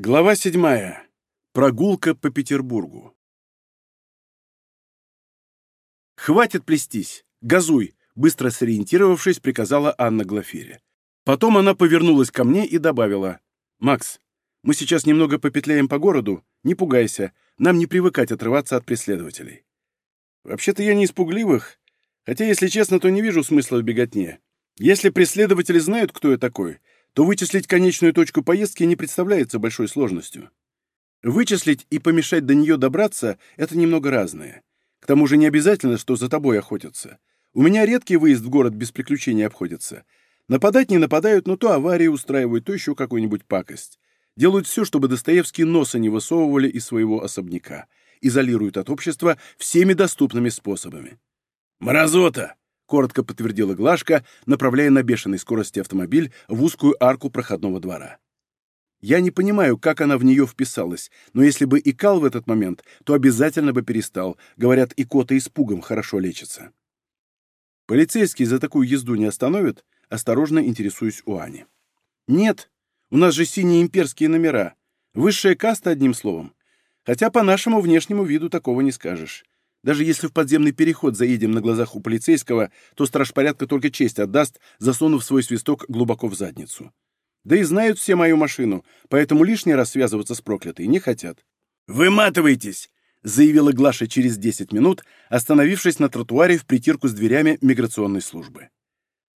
Глава седьмая. Прогулка по Петербургу. «Хватит плестись! Газуй!» — быстро сориентировавшись, приказала Анна Глафире. Потом она повернулась ко мне и добавила. «Макс, мы сейчас немного попетляем по городу. Не пугайся, нам не привыкать отрываться от преследователей. Вообще-то я не из пугливых, хотя, если честно, то не вижу смысла в беготне. Если преследователи знают, кто я такой, то вычислить конечную точку поездки не представляется большой сложностью. Вычислить и помешать до нее добраться — это немного разное. К тому же не обязательно, что за тобой охотятся. У меня редкий выезд в город без приключений обходится. Нападать не нападают, но то аварии устраивают, то еще какую-нибудь пакость. Делают все, чтобы Достоевский носа не высовывали из своего особняка. Изолируют от общества всеми доступными способами. «Мразота!» Коротко подтвердила Глашка, направляя на бешеной скорости автомобиль в узкую арку проходного двора. Я не понимаю, как она в нее вписалась, но если бы икал в этот момент, то обязательно бы перестал. Говорят, икота испугом хорошо лечится. Полицейский за такую езду не остановит? Осторожно интересуюсь у Ани. Нет, у нас же синие имперские номера. Высшая каста, одним словом. Хотя по нашему внешнему виду такого не скажешь. Даже если в подземный переход заедем на глазах у полицейского, то страж порядка только честь отдаст, засунув свой свисток глубоко в задницу. Да и знают все мою машину, поэтому лишний раз связываться с проклятой не хотят. «Выматывайтесь!» — заявила Глаша через 10 минут, остановившись на тротуаре в притирку с дверями миграционной службы.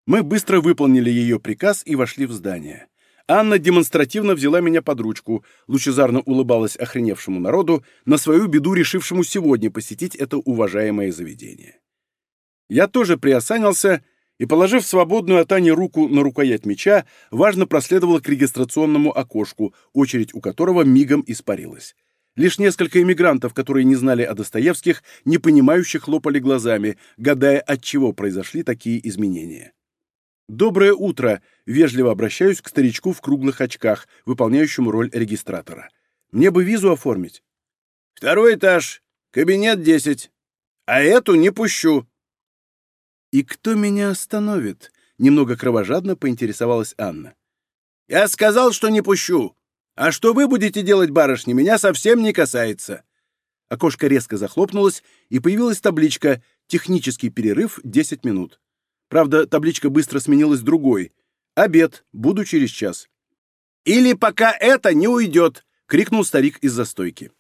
Мы быстро выполнили ее приказ и вошли в здание. Анна демонстративно взяла меня под ручку, лучезарно улыбалась охреневшему народу, на свою беду решившему сегодня посетить это уважаемое заведение. Я тоже приосанился и, положив свободную от Ани руку на рукоять меча, важно проследовал к регистрационному окошку, очередь у которого мигом испарилась. Лишь несколько иммигрантов, которые не знали о Достоевских, непонимающе хлопали глазами, гадая, от чего произошли такие изменения. «Доброе утро!» — вежливо обращаюсь к старичку в круглых очках, выполняющему роль регистратора. «Мне бы визу оформить». «Второй этаж, кабинет десять. А эту не пущу». «И кто меня остановит?» — немного кровожадно поинтересовалась Анна. «Я сказал, что не пущу. А что вы будете делать, барышни, меня совсем не касается». Окошко резко захлопнулось, и появилась табличка «Технический перерыв 10 минут». Правда, табличка быстро сменилась другой. «Обед. Буду через час». «Или пока это не уйдет!» — крикнул старик из застойки.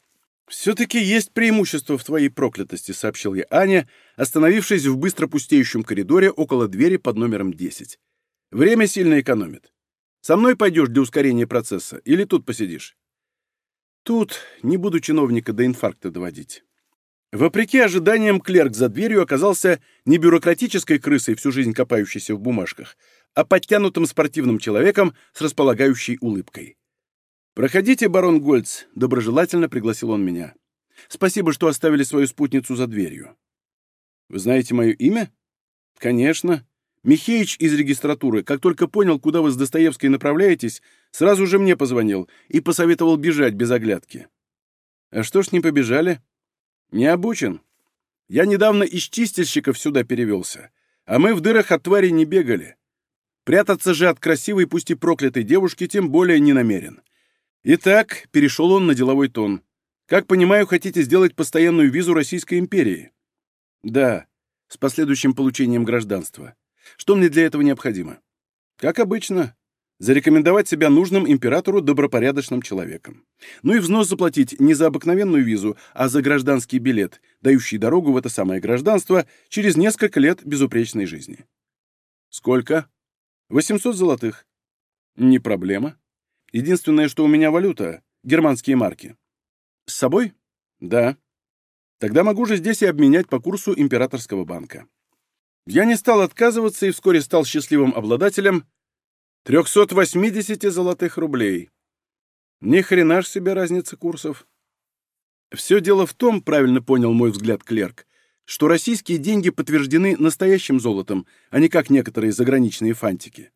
«Все-таки есть преимущество в твоей проклятости», — сообщил я Ане, остановившись в быстро пустеющем коридоре около двери под номером 10. «Время сильно экономит. Со мной пойдешь для ускорения процесса или тут посидишь?» «Тут не буду чиновника до инфаркта доводить». Вопреки ожиданиям, клерк за дверью оказался не бюрократической крысой, всю жизнь копающейся в бумажках, а подтянутым спортивным человеком с располагающей улыбкой. «Проходите, барон Гольц», — доброжелательно пригласил он меня. «Спасибо, что оставили свою спутницу за дверью». «Вы знаете мое имя?» «Конечно. Михеич из регистратуры, как только понял, куда вы с Достоевской направляетесь, сразу же мне позвонил и посоветовал бежать без оглядки». «А что ж не побежали?» «Не обучен. Я недавно из чистильщиков сюда перевелся, а мы в дырах от твари не бегали. Прятаться же от красивой, пусть и проклятой девушки, тем более не намерен. Итак, перешел он на деловой тон. Как понимаю, хотите сделать постоянную визу Российской империи? Да, с последующим получением гражданства. Что мне для этого необходимо? Как обычно, зарекомендовать себя нужным императору добропорядочным человеком. Ну и взнос заплатить не за обыкновенную визу, а за гражданский билет, дающий дорогу в это самое гражданство через несколько лет безупречной жизни. Сколько? 800 золотых. Не проблема. Единственное, что у меня валюта — германские марки. С собой? Да. Тогда могу же здесь и обменять по курсу императорского банка. Я не стал отказываться и вскоре стал счастливым обладателем 380 золотых рублей. Ни хрена ж себе разница курсов. Все дело в том, правильно понял мой взгляд клерк, что российские деньги подтверждены настоящим золотом, а не как некоторые заграничные фантики.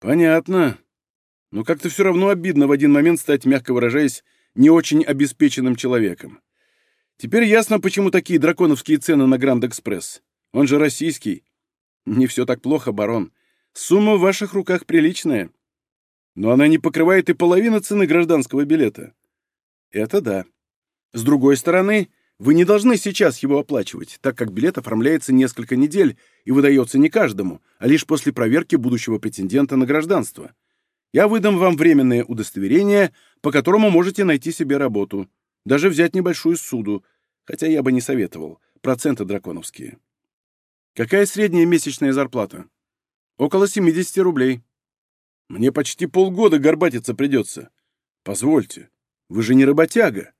Понятно. Но как-то все равно обидно в один момент стать, мягко выражаясь, не очень обеспеченным человеком. Теперь ясно, почему такие драконовские цены на Гранд-Экспресс. Он же российский. Не все так плохо, барон. Сумма в ваших руках приличная. Но она не покрывает и половины цены гражданского билета. Это да. С другой стороны, вы не должны сейчас его оплачивать, так как билет оформляется несколько недель и выдается не каждому, а лишь после проверки будущего претендента на гражданство. Я выдам вам временное удостоверение, по которому можете найти себе работу. Даже взять небольшую суду, хотя я бы не советовал. Проценты драконовские. Какая средняя месячная зарплата? Около 70 рублей. Мне почти полгода горбатиться придется. Позвольте, вы же не работяга.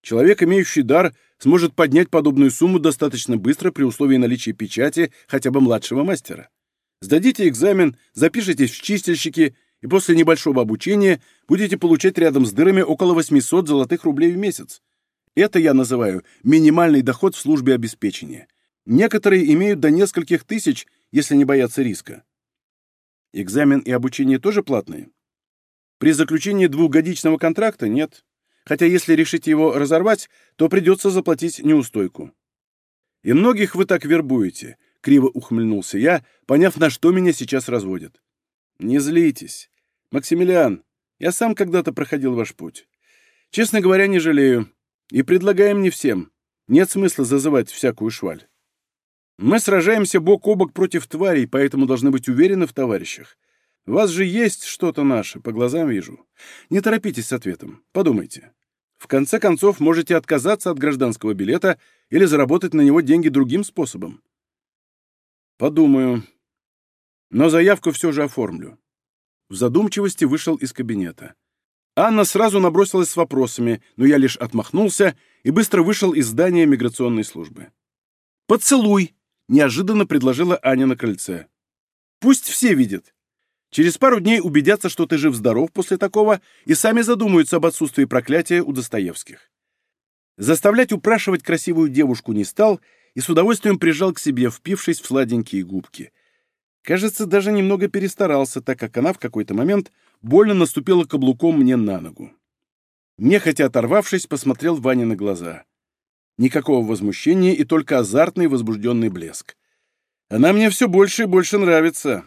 Человек, имеющий дар, сможет поднять подобную сумму достаточно быстро при условии наличия печати хотя бы младшего мастера. Сдадите экзамен, запишитесь в чистильщики и после небольшого обучения будете получать рядом с дырами около 800 золотых рублей в месяц. Это я называю минимальный доход в службе обеспечения. Некоторые имеют до нескольких тысяч, если не боятся риска. Экзамен и обучение тоже платные? При заключении двухгодичного контракта нет хотя если решите его разорвать, то придется заплатить неустойку. И многих вы так вербуете, — криво ухмыльнулся я, поняв, на что меня сейчас разводят. Не злитесь. Максимилиан, я сам когда-то проходил ваш путь. Честно говоря, не жалею. И предлагаем не всем. Нет смысла зазывать всякую шваль. Мы сражаемся бок о бок против тварей, поэтому должны быть уверены в товарищах. Вас же есть что-то наше, по глазам вижу. Не торопитесь с ответом. Подумайте. В конце концов, можете отказаться от гражданского билета или заработать на него деньги другим способом. Подумаю. Но заявку все же оформлю. В задумчивости вышел из кабинета. Анна сразу набросилась с вопросами, но я лишь отмахнулся и быстро вышел из здания миграционной службы. «Поцелуй!» — неожиданно предложила Аня на крыльце. «Пусть все видят. Через пару дней убедятся, что ты жив-здоров после такого, и сами задумаются об отсутствии проклятия у Достоевских. Заставлять упрашивать красивую девушку не стал и с удовольствием прижал к себе, впившись в сладенькие губки. Кажется, даже немного перестарался, так как она в какой-то момент больно наступила каблуком мне на ногу. Нехотя оторвавшись, посмотрел Ване на глаза. Никакого возмущения и только азартный возбужденный блеск. Она мне все больше и больше нравится.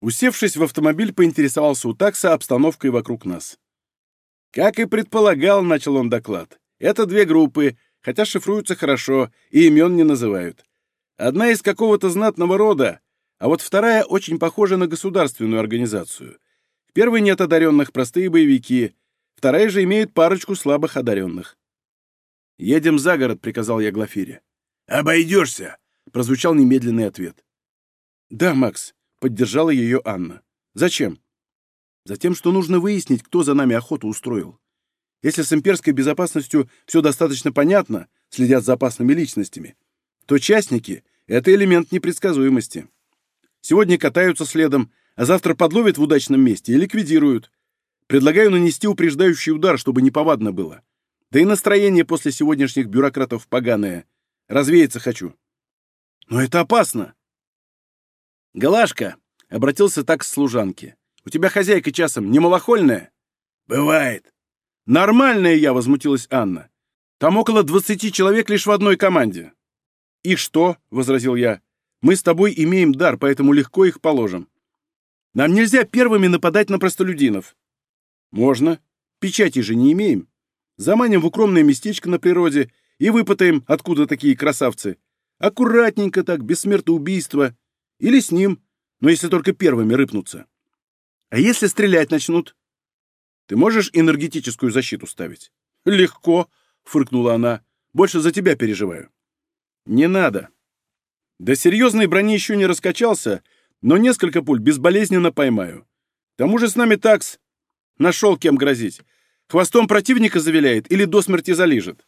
Усевшись в автомобиль, поинтересовался у такса обстановкой вокруг нас. «Как и предполагал», — начал он доклад, — «это две группы, хотя шифруются хорошо и имен не называют. Одна из какого-то знатного рода, а вот вторая очень похожа на государственную организацию. В первой нет одаренных, простые боевики, вторая же имеет парочку слабых одаренных». «Едем за город», — приказал я Глафире. «Обойдешься», — прозвучал немедленный ответ. «Да, Макс, Поддержала ее Анна. «Зачем?» «Затем, что нужно выяснить, кто за нами охоту устроил. Если с имперской безопасностью все достаточно понятно, следят за опасными личностями, то частники — это элемент непредсказуемости. Сегодня катаются следом, а завтра подловят в удачном месте и ликвидируют. Предлагаю нанести упреждающий удар, чтобы неповадно было. Да и настроение после сегодняшних бюрократов поганое. Развеяться хочу. Но это опасно. «Галашка!» — обратился так к служанке. «У тебя хозяйка часом не малохольная?» «Бывает». «Нормальная я!» — возмутилась Анна. «Там около двадцати человек лишь в одной команде». «И что?» — возразил я. «Мы с тобой имеем дар, поэтому легко их положим. Нам нельзя первыми нападать на простолюдинов». «Можно. Печати же не имеем. Заманим в укромное местечко на природе и выпытаем, откуда такие красавцы. Аккуратненько так, без смертоубийства. Или с ним, но если только первыми рыпнутся. А если стрелять начнут? Ты можешь энергетическую защиту ставить? Легко, фыркнула она. Больше за тебя переживаю. Не надо. До серьезной брони еще не раскачался, но несколько пуль безболезненно поймаю. К тому же с нами такс. Нашел кем грозить. Хвостом противника завиляет или до смерти залижет.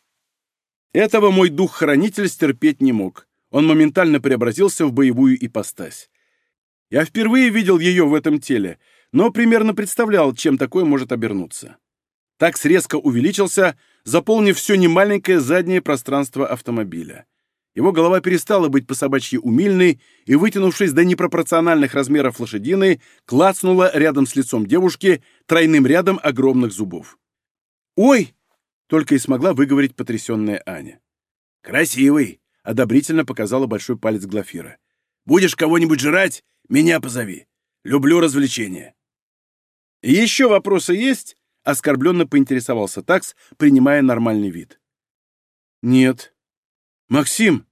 Этого мой дух-хранитель стерпеть не мог он моментально преобразился в боевую ипостась. Я впервые видел ее в этом теле, но примерно представлял, чем такое может обернуться. Такс резко увеличился, заполнив все немаленькое заднее пространство автомобиля. Его голова перестала быть по-собачьи умильной и, вытянувшись до непропорциональных размеров лошадиной, клацнула рядом с лицом девушки тройным рядом огромных зубов. «Ой!» — только и смогла выговорить потрясенная Аня. «Красивый!» одобрительно показала большой палец Глафира. «Будешь кого-нибудь жрать, меня позови. Люблю развлечения». «Еще вопросы есть?» — оскорбленно поинтересовался Такс, принимая нормальный вид. «Нет». «Максим,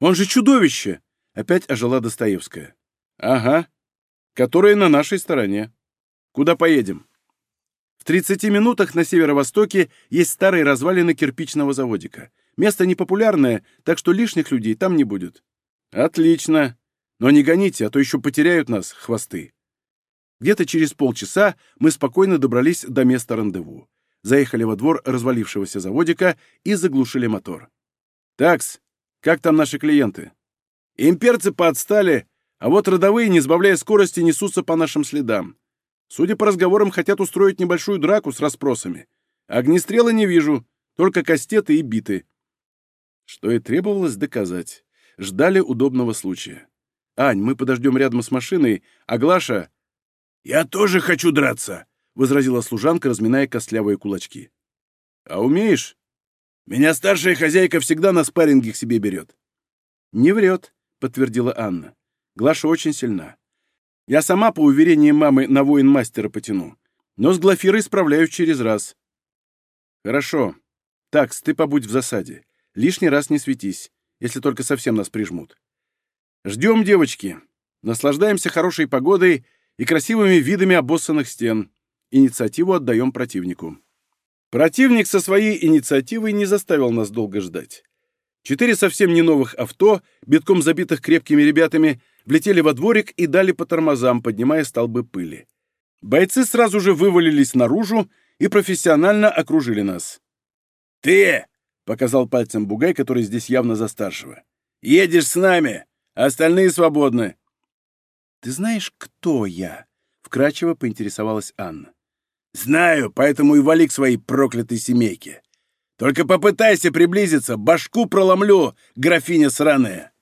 он же чудовище!» — опять ожила Достоевская. «Ага, которая на нашей стороне. Куда поедем?» В 30 минутах на северо-востоке есть старые развалины кирпичного заводика. Место непопулярное, так что лишних людей там не будет. Отлично. Но не гоните, а то еще потеряют нас, хвосты. Где-то через полчаса мы спокойно добрались до места рандеву. Заехали во двор развалившегося заводика и заглушили мотор. «Такс, как там наши клиенты?» «Имперцы поотстали, а вот родовые, не сбавляя скорости, несутся по нашим следам. Судя по разговорам, хотят устроить небольшую драку с расспросами. Огнестрела не вижу, только кастеты и биты». Что и требовалось доказать. Ждали удобного случая. «Ань, мы подождем рядом с машиной, а Глаша...» «Я тоже хочу драться», — возразила служанка, разминая костлявые кулачки. «А умеешь?» «Меня старшая хозяйка всегда на спарринге к себе берет». «Не врет», — подтвердила Анна. «Глаша очень сильна. Я сама, по уверениям мамы, на воин-мастера потяну, но с Глафирой справляюсь через раз». «Хорошо. Такс, ты побудь в засаде. Лишний раз не светись, если только совсем нас прижмут. Ждем, девочки. Наслаждаемся хорошей погодой и красивыми видами обоссанных стен. Инициативу отдаем противнику. Противник со своей инициативой не заставил нас долго ждать. Четыре совсем не новых авто, битком забитых крепкими ребятами, влетели во дворик и дали по тормозам, поднимая столбы пыли. Бойцы сразу же вывалились наружу и профессионально окружили нас. «Ты!» — показал пальцем Бугай, который здесь явно за старшего. «Едешь с нами, а остальные свободны. «Ты знаешь, кто я?» — вкратчиво поинтересовалась Анна. «Знаю, поэтому и вали к своей проклятой семейке. Только попытайся приблизиться, башку проломлю, графиня сраная!»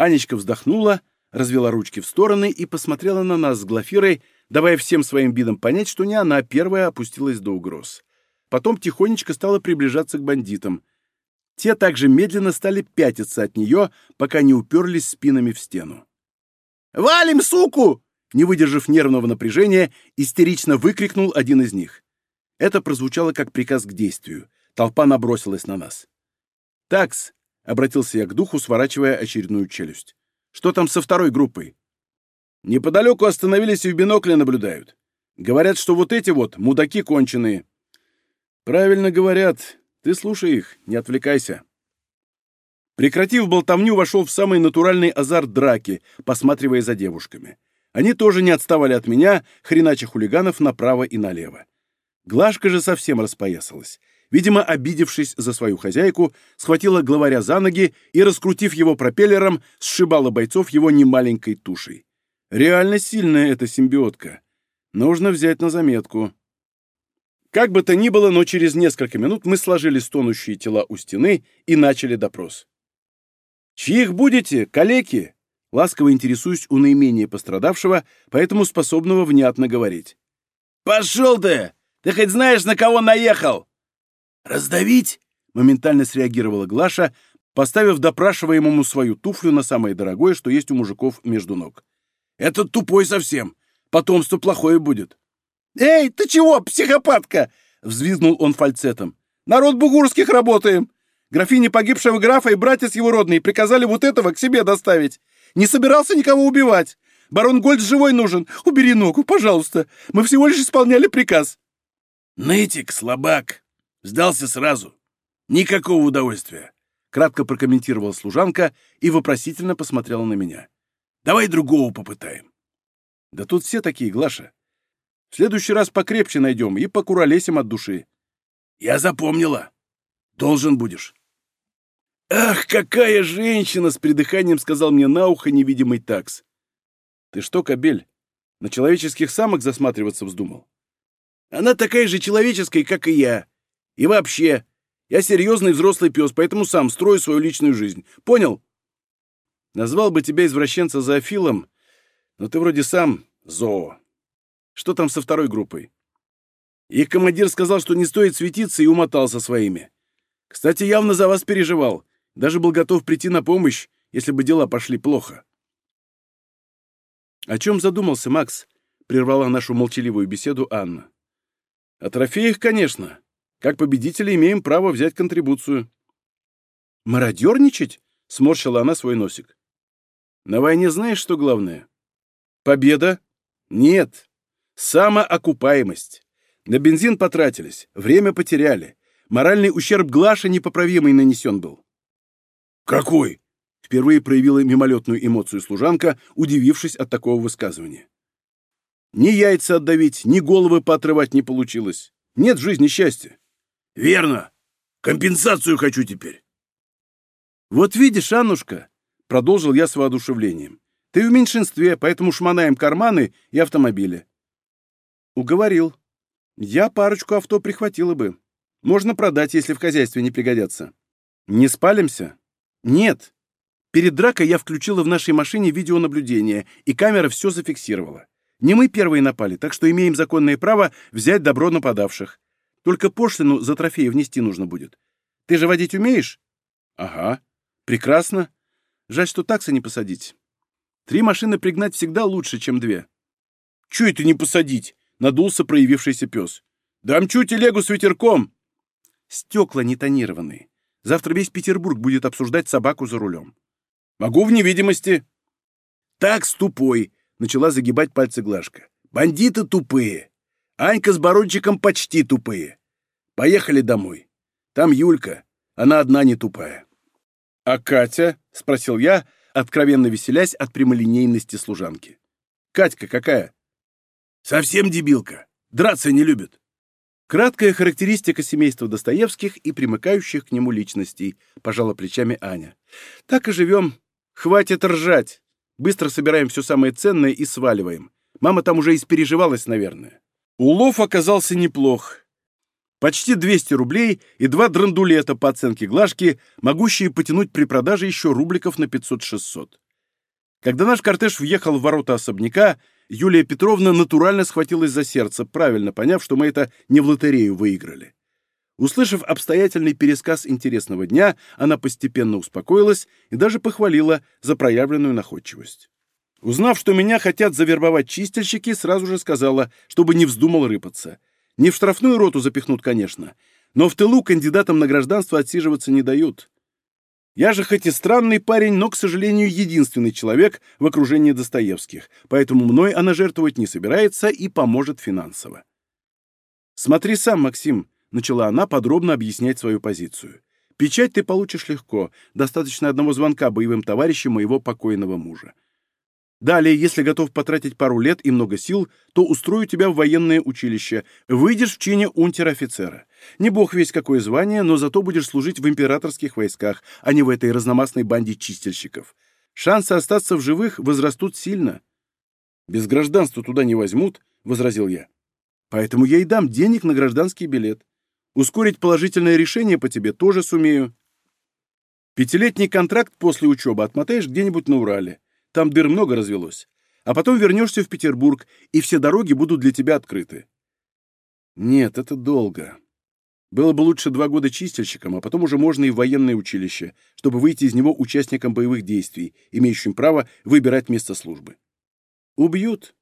Анечка вздохнула, развела ручки в стороны и посмотрела на нас с Глафирой, давая всем своим видом понять, что не она первая опустилась до угроз. Потом тихонечко стала приближаться к бандитам. Те также медленно стали пятиться от нее, пока не уперлись спинами в стену. «Валим, суку!» Не выдержав нервного напряжения, истерично выкрикнул один из них. Это прозвучало как приказ к действию. Толпа набросилась на нас. «Такс!» — обратился я к духу, сворачивая очередную челюсть. «Что там со второй группой?» «Неподалеку остановились и в бинокле наблюдают. Говорят, что вот эти вот мудаки конченые». «Правильно говорят. Ты слушай их, не отвлекайся». Прекратив болтовню, вошел в самый натуральный азарт драки, посматривая за девушками. Они тоже не отставали от меня, хренача хулиганов направо и налево. Глашка же совсем распоясалась. Видимо, обидевшись за свою хозяйку, схватила главаря за ноги и, раскрутив его пропеллером, сшибала бойцов его немаленькой тушей. Реально сильная эта симбиотка. Нужно взять на заметку. Как бы то ни было, но через несколько минут мы сложили стонущие тела у стены и начали допрос. «Чьих будете, калеки?» Ласково интересуюсь у наименее пострадавшего, поэтому способного внятно говорить. «Пошел ты! Ты хоть знаешь, на кого наехал?» «Раздавить?» — моментально среагировала Глаша, поставив допрашиваемому свою туфлю на самое дорогое, что есть у мужиков между ног. «Этот тупой совсем. Потомство плохое будет». «Эй, ты чего, психопатка?» — взвизгнул он фальцетом. «Народ бугурских работаем. Графине погибшего графа и братец его родные приказали вот этого к себе доставить. Не собирался никого убивать. Барон Гольд живой нужен. Убери ногу, пожалуйста. Мы всего лишь исполняли приказ». «Нытик, слабак. Сдался сразу. Никакого удовольствия», — кратко прокомментировала служанка и вопросительно посмотрела на меня. «Давай другого попытаем». «Да тут все такие, Глаша. В следующий раз покрепче найдем и покуролесим от души». «Я запомнила. Должен будешь». «Ах, какая женщина!» — с придыханием сказал мне на ухо невидимый такс. «Ты что, кобель, на человеческих самок засматриваться вздумал?» «Она такая же человеческая, как и я. И вообще, я серьезный взрослый пес, поэтому сам строю свою личную жизнь. Понял?» «Назвал бы тебя извращенца зоофилом, но ты вроде сам зоо. Что там со второй группой?» Их командир сказал, что не стоит светиться, и умотался своими. Кстати, явно за вас переживал. Даже был готов прийти на помощь, если бы дела пошли плохо. О чем задумался Макс? прервала нашу молчаливую беседу Анна. О трофеях, конечно. Как победители имеем право взять контрибуцию. Мародерничать? Сморщила она свой носик. На войне знаешь, что главное? Победа? Нет. Самоокупаемость. На бензин потратились, время потеряли. Моральный ущерб Глаше непоправимый нанесен был. «Какой?» — впервые проявила мимолетную эмоцию служанка, удивившись от такого высказывания. «Ни яйца отдавить, ни головы поотрывать не получилось. Нет в жизни счастья». «Верно. Компенсацию хочу теперь». «Вот видишь, Аннушка», — продолжил я с воодушевлением, — «ты в меньшинстве, поэтому шмонаем карманы и автомобили». «Уговорил. Я парочку авто прихватила бы. Можно продать, если в хозяйстве не пригодятся. Не спалимся? Нет. Перед дракой я включила в нашей машине видеонаблюдение, и камера все зафиксировала. Не мы первые напали, так что имеем законное право взять добро нападавших. Только пошлину за трофеи внести нужно будет. Ты же водить умеешь? Ага. Прекрасно. Жаль, что такса не посадить. Три машины пригнать всегда лучше, чем две. Чё это не посадить? Надулся проявившийся пес. Дамчу телегу с ветерком. Стекла не тонированные. Завтра весь Петербург будет обсуждать собаку за рулем. Могу в невидимости. Так тупой, начала загибать пальцы Глашка. Бандиты тупые. Анька с Барончиком почти тупые. Поехали домой. Там Юлька. Она одна не тупая. А Катя? Спросил я, откровенно веселясь от прямолинейности служанки. Катька какая? Совсем дебилка. Драться не любит. Краткая характеристика семейства Достоевских и примыкающих к нему личностей, пожала плечами Аня. Так и живем. Хватит ржать. Быстро собираем все самое ценное и сваливаем. Мама там уже испереживалась, наверное. Улов оказался неплох. Почти 200 рублей и два драндулета по оценке Глажки, могущие потянуть при продаже еще рубликов на 500-600. Когда наш кортеж въехал в ворота особняка, Юлия Петровна натурально схватилась за сердце, правильно поняв, что мы это не в лотерею выиграли. Услышав обстоятельный пересказ интересного дня, она постепенно успокоилась и даже похвалила за проявленную находчивость. Узнав, что меня хотят завербовать чистильщики, сразу же сказала, чтобы не вздумал рыпаться. Не в штрафную роту запихнут, конечно, но в тылу кандидатам на гражданство отсиживаться не дают. Я же хоть и странный парень, но, к сожалению, единственный человек в окружении Достоевских, поэтому мной она жертвовать не собирается и поможет финансово. «Смотри сам, Максим», — начала она подробно объяснять свою позицию. «Печать ты получишь легко, достаточно одного звонка боевым товарищам моего покойного мужа. Далее, если готов потратить пару лет и много сил, то устрою тебя в военное училище, выйдешь в чине унтер-офицера. Не бог весь какое звание, но зато будешь служить в императорских войсках, а не в этой разномастной банде чистильщиков. Шансы остаться в живых возрастут сильно. Без гражданства туда не возьмут, — возразил я. Поэтому я и дам денег на гражданский билет. Ускорить положительное решение по тебе тоже сумею. Пятилетний контракт после учебы отмотаешь где-нибудь на Урале. Там дыр много развелось. А потом вернешься в Петербург, и все дороги будут для тебя открыты. Нет, это долго. Было бы лучше два года чистильщиком, а потом уже можно и в военное училище, чтобы выйти из него участником боевых действий, имеющим право выбирать место службы. Убьют.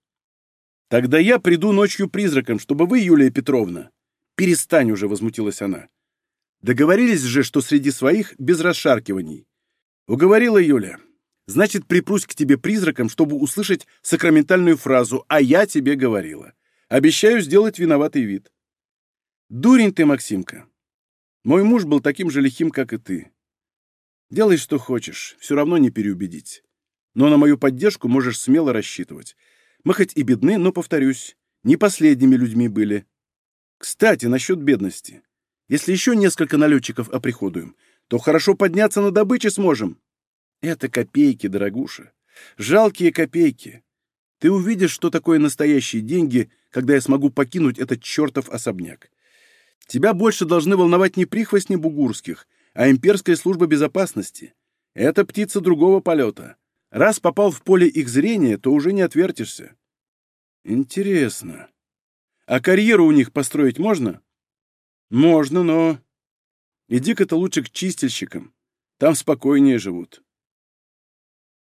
Тогда я приду ночью призраком, чтобы вы, Юлия Петровна... Перестань уже, возмутилась она. Договорились же, что среди своих без расшаркиваний. Уговорила Юля. Значит, припрусь к тебе призраком, чтобы услышать сакраментальную фразу «А я тебе говорила». Обещаю сделать виноватый вид. Дурень ты, Максимка. Мой муж был таким же лихим, как и ты. Делай, что хочешь, все равно не переубедить. Но на мою поддержку можешь смело рассчитывать. Мы хоть и бедны, но, повторюсь, не последними людьми были. Кстати, насчет бедности. Если еще несколько налетчиков оприходуем, то хорошо подняться на добыче сможем. Это копейки, дорогуша. Жалкие копейки. Ты увидишь, что такое настоящие деньги, когда я смогу покинуть этот чертов особняк. Тебя больше должны волновать не прихвостни бугурских, а имперская служба безопасности. Это птица другого полета. Раз попал в поле их зрения, то уже не отвертишься. Интересно. А карьеру у них построить можно? Можно, но... Иди-ка ты лучше к чистильщикам. Там спокойнее живут.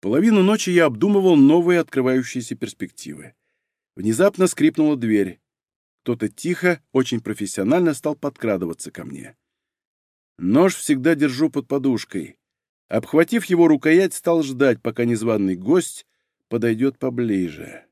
Половину ночи я обдумывал новые открывающиеся перспективы. Внезапно скрипнула дверь. Кто-то тихо, очень профессионально стал подкрадываться ко мне. Нож всегда держу под подушкой. Обхватив его рукоять, стал ждать, пока незваный гость подойдет поближе.